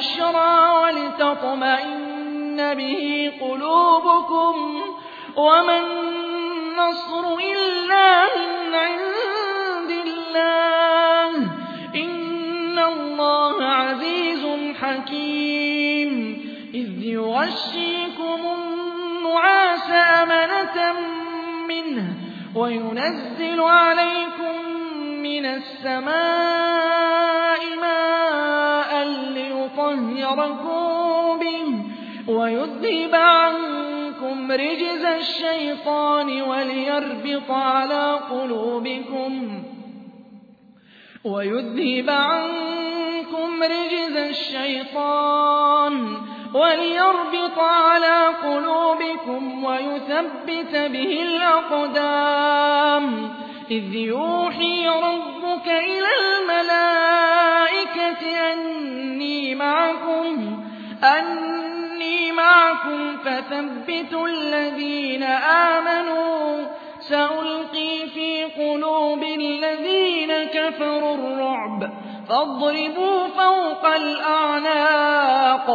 بشرى ولتطمئن به قلوبكم وما النصر إلا من عند الله إن الله عزيز حكيم إذ يغشيكم النعاس أمنة منه وينزل عليكم من السماء ماء ليطهركم به ويذهب عنكم رجز الشيطان وليربط على قلوبكم ويذهب عنكم رجز الشيطان وليربط على قلوبكم ويثبت به الأقدام إذ يوحي ربك إلى الملائكة أني معكم أني معكم فثبتوا الذين آمنوا. سألقي في قلوب الذين كفروا الرعب. فاضربوا فوق الأعناق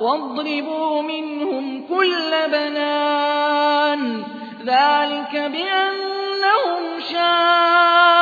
واضربوا منهم كل بنان. ذلك بأنهم شاقوا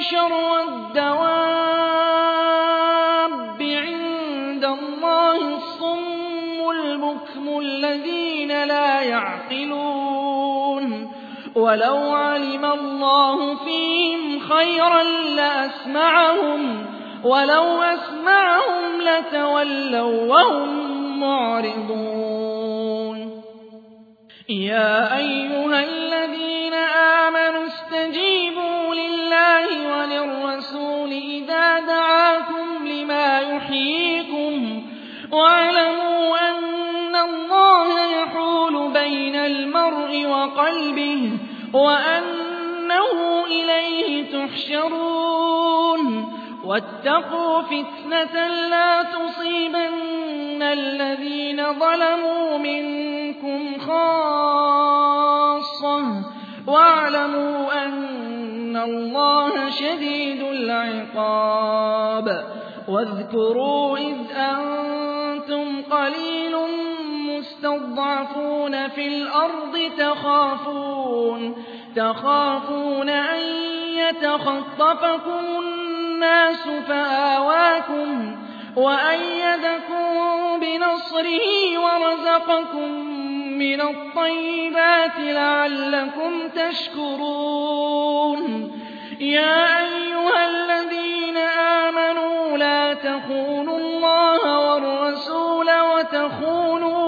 شَرَّ الدَّوَابِّ عِندَ اللَّهِ الصُّمُّ الْبُكْمُ الَّذِينَ لَا يَعْقِلُونَ. وَلَوْ عَلِمَ اللَّهُ فِيهِمْ خَيْرًا لَّأَسْمَعَهُمْ وَلَوْ أَسْمَعَهُمْ لَتَوَلَّوا وَّهُم مُّعْرِضُونَ. يَا أَيُّهَا الَّذِينَ الْمَرْءِ وَقَلْبِهِ وَأَنَّهُ إِلَيْهِ تُحْشَرُونَ وَاتَّقُوا فِتْنَةً لَّا تُصِيبَنَّ الَّذِينَ ظَلَمُوا مِنكُمْ خَاصَّةً وَاعْلَمُوا أَنَّ اللَّهَ شَدِيدُ الْعِقَابِ وَاذْكُرُوا إِذْ أَنتُمْ قَلِيلٌ مُّسْتَضْعَفُونَ فِي الْأَرْضِ تَخَافُونَ تَخَافُونَ أَن يَتَخَطَّفَكُمُ النَّاسُ فَآوَاكُمْ وَأَيَّدَكُم بِنَصْرِهِ وَرَزَقَكُم مِّنَ الطَّيِّبَاتِ لَعَلَّكُمْ تَشْكُرُونَ. يَا أَيُّهَا الَّذِينَ آمَنُوا لَا تَخُونُوا اللَّهَ وَالرَّسُولَ وَتَخُونُوا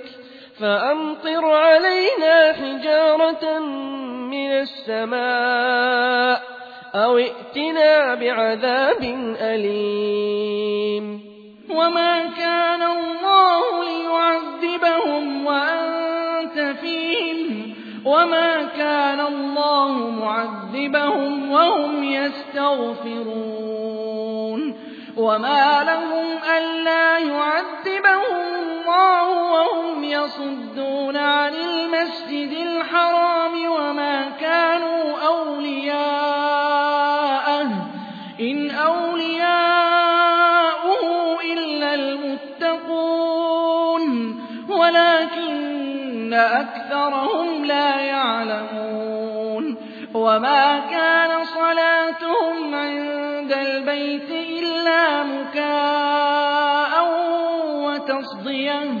فَأَمْطِرْ عَلَيْنَا حِجَارَةً مِّنَ السَّمَاءِ أَوِ ائْتِنَا بِعَذَابٍ أَلِيمٍ. وَمَا كَانَ اللَّهُ لِيُعَذِّبَهُمْ وَأَنتَ فِيهِمْ. وَمَا كَانَ اللَّهُ مُعَذِّبَهُمْ وَهُمْ يَسْتَغْفِرُونَ. وَمَا لَهُمْ أَلَّا يُعَذِّبَهُمُ اللَّهُ يَصُدُّونَ عَنِ الْمَسْجِدِ الْحَرَامِ وَمَا كَانُوا أَوْلِيَاءَهُ ۚ إِنْ أولياءه إِلَّا الْمُتَّقُونَ وَلَٰكِنَّ أَكْثَرَهُمْ لَا يَعْلَمُونَ. وَمَا كَانَ صَلَاتُهُمْ عِندَ الْبَيْتِ إِلَّا مُكَاءً وَتَصْدِيَةً.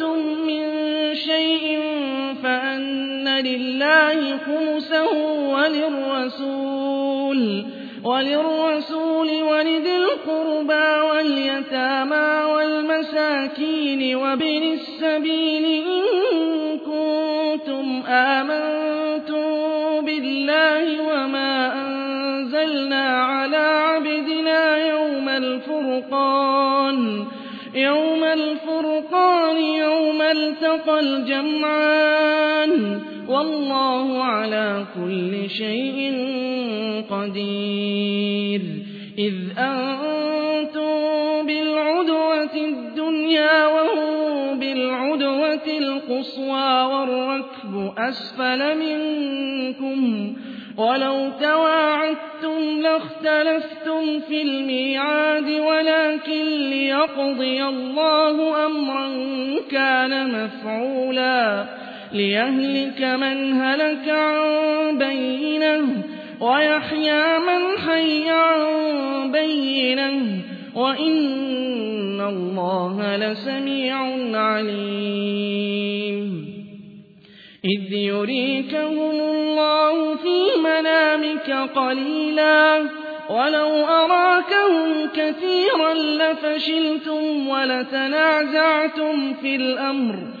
فَأَنَّ لِلَّهِ خُمُسَهُ وَلِلرَّسُولِ وَلِذِي الْقُرْبَىٰ وَالْيَتَامَىٰ وَالْمَسَاكِينِ وَابْنِ السَّبِيلِ إِن كُنتُمْ آمَنتُم بِاللَّهِ وَمَا أَنزَلْنَا عَلَىٰ عَبْدِنَا يَوْمَ الْفُرْقَانِ يَوْمَ الْتَقَى الْجَمْعَانِ ۗ. وَاللَّهُ عَلَىٰ كُلِّ شَيْءٍ قَدِيرٌ. إِذْ أَنتُم بِالْعُدْوَةِ الدُّنْيَا وَهُم بِالْعُدْوَةِ الْقُصْوَىٰ وَالرَّكْبُ أَسْفَلَ مِنكُمْ ۚ. وَلَوْ تَوَاعَدتُّمْ لَاخْتَلَفْتُمْ فِي الْمِيعَادِ وَلَٰكِن لِّيَقْضِيَ اللَّهُ أَمْرًا كَانَ مَفْعُولًا. لِّيَهْلِكَ مَنْ هَلَكَ عَن بَيِّنَةٍ وَيَحْيَىٰ مَنْ حَيَّ عَن بَيِّنَةٍ ۗ. وَإِنَّ اللَّهَ لَسَمِيعٌ عَلِيمٌ. إِذْ يُرِيكَهُمُ اللَّهُ فِي مَنَامِكَ قَلِيلًا وَلَوْ أَرَاكَهُمْ كَثِيرًا لَّفَشِلْتُمْ وَلَتَنَازَعْتُمْ فِي الْأَمْرِ.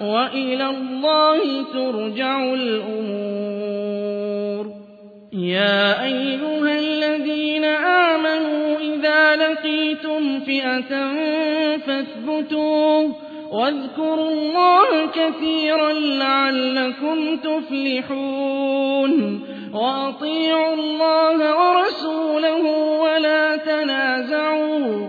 وَإِلَى اللَّهِ تُرْجَعُ الْأُمُورُ. يَا أَيُّهَا الَّذِينَ آمَنُوا إِذَا لَقِيتُمْ فِئَةً فَاثْبُتُوا وَاذْكُرُوا اللَّهَ كَثِيرًا لَّعَلَّكُمْ تُفْلِحُونَ. وَأَطِيعُوا اللَّهَ وَرَسُولَهُ وَلَا تَنَازَعُوا.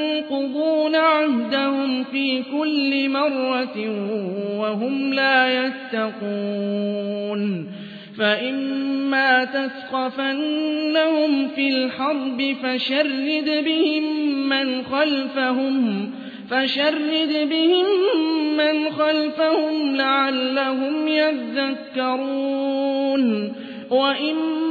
ينقضون عهدهم في كل مرة وهم لا يتقون فإما تثقفنهم في الحرب فشرد بهم من خلفهم فشرد بهم من خلفهم لعلهم يذكرون وإما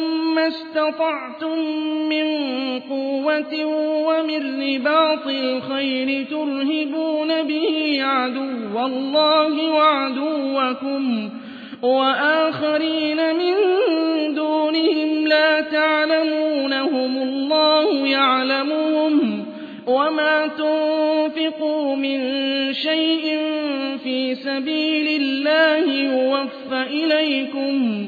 ما استطعتم من قوة ومن رباط الخير ترهبون به عدو الله وعدوكم وآخرين من دونهم لا تعلمونهم الله يعلمهم وما تنفقوا من شيء في سبيل الله يوفى إليكم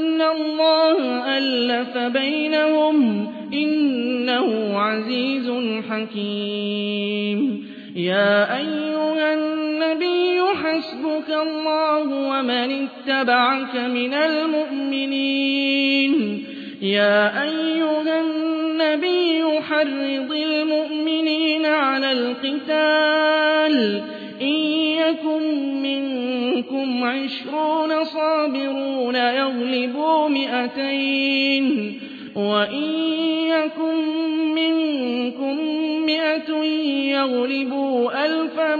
الله ألف بينهم إنه عزيز حكيم. يا أيها النبي حسبك الله ومن اتبعك من المؤمنين. يا أيها النبي حرض المؤمنين على القتال إن يكن منكم عشرون صابرون يغلبوا مئتين وإن يكن منكم مئة يغلبوا ألفا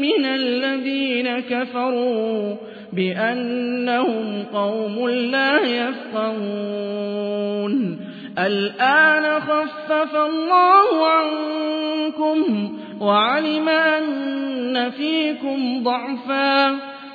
من الذين كفروا بأنهم قوم لا يفقهون. الآن خفف الله عنكم وعلم أن فيكم ضعفا.